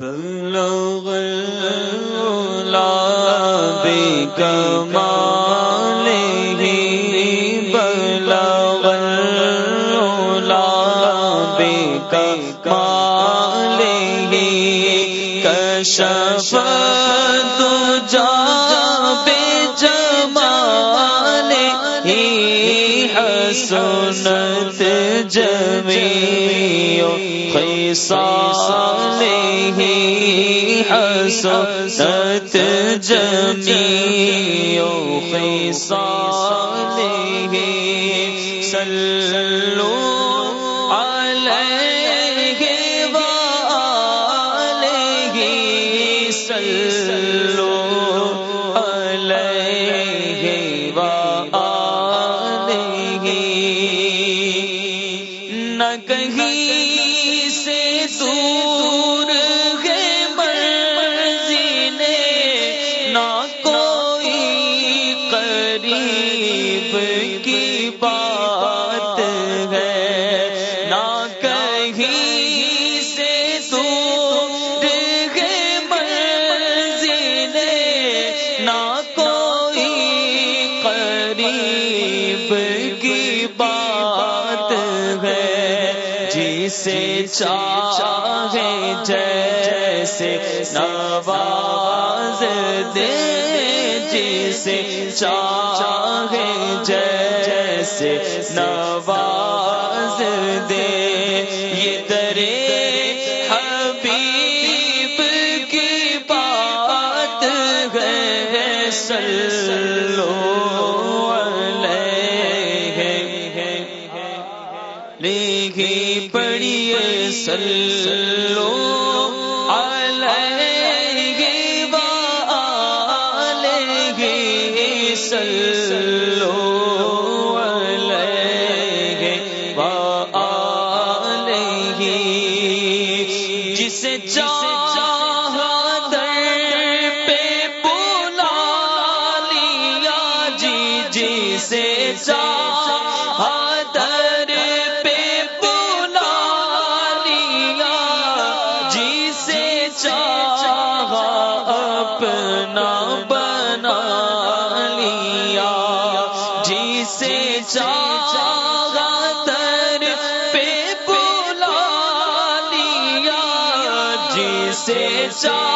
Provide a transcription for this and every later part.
بلغ العلا بكماله بلغ العلا بكماله كشف الدجى بجماله حسنت جميع خصاله حسنت جميع خصاله صلوا عليه وآله صلوا عليه نہ کوئی قریب کی بات ہے جسے چاہے جیسے نواز دے جسے چاہے جیسے نواز دے۔ یہ سلو لیکھی پڑیے سلو علیہ گے سلو جسے چاہ در پہ بلا لیا، جسے چاہ اپنا بنا لیا، جسے چاہ در پہ بلا لیا، جسے چاہ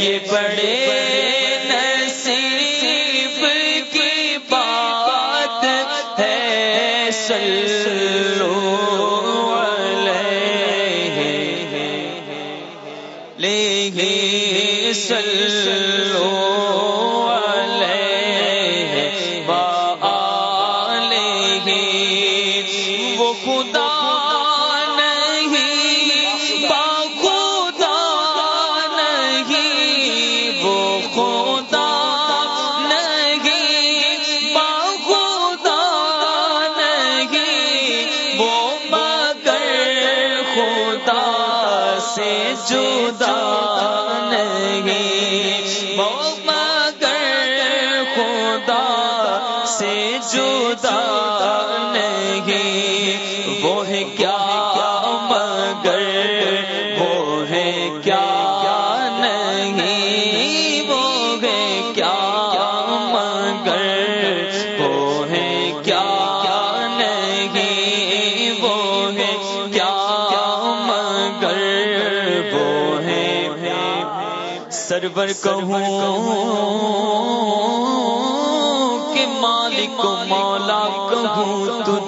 یہ بڑے نصیب کی بات ہے سلو علیہ۔ سلو مگر خدا سے جدا سرور کہوں کہ مالک مولا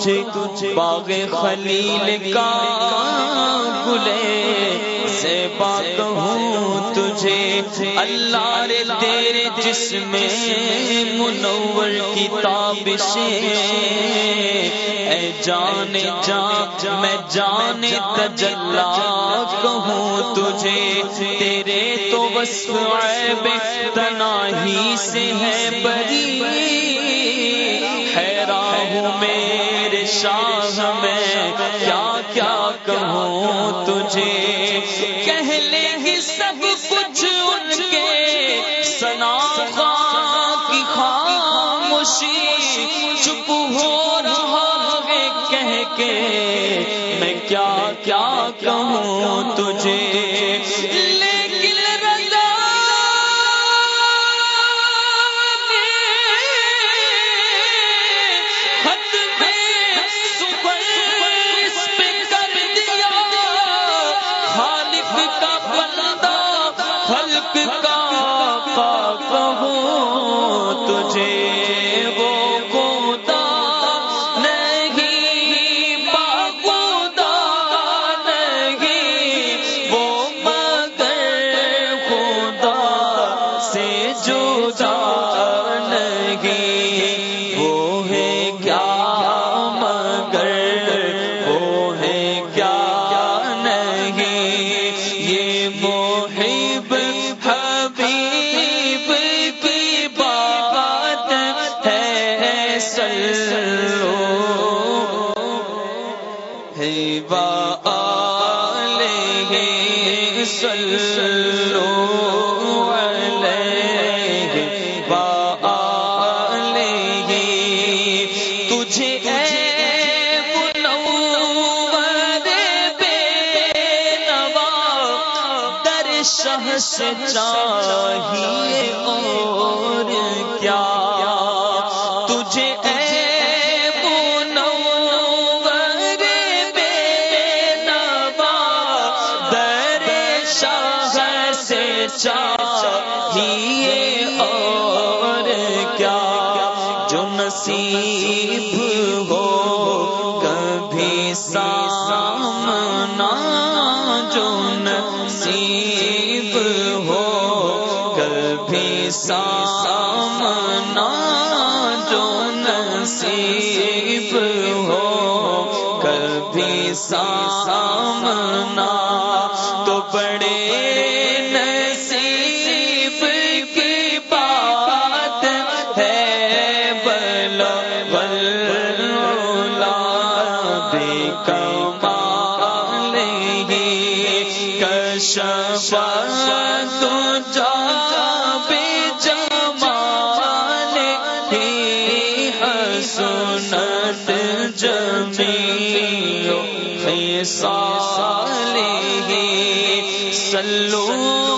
تجھے باغ خلیل کا گلے سے بات ہوں تجھے۔ اللہ رے تیرے جس میں منور کتاب سے اے جان جان، میں جان تجلا کہوں تجھے۔ تیرے تو بس عیب تناہی سے ہے مجھے تجھے کہہ لے گی سب کچھ ان کے سنا کی خاموشی چپ ہو رہا ہے کہہ کے میں کیا کیا کہوں تجھے؟ ہے سلو ہے علیہ سلو علیہ وآلہ تجھے شہ سے چاہیے اور کیا۔ سامنا جو نصیب ہو، کبھی سامنا تو بڑے نصیب کی بات ہے۔ بلا بلا بے کمال ہی کشف تو خصال سلو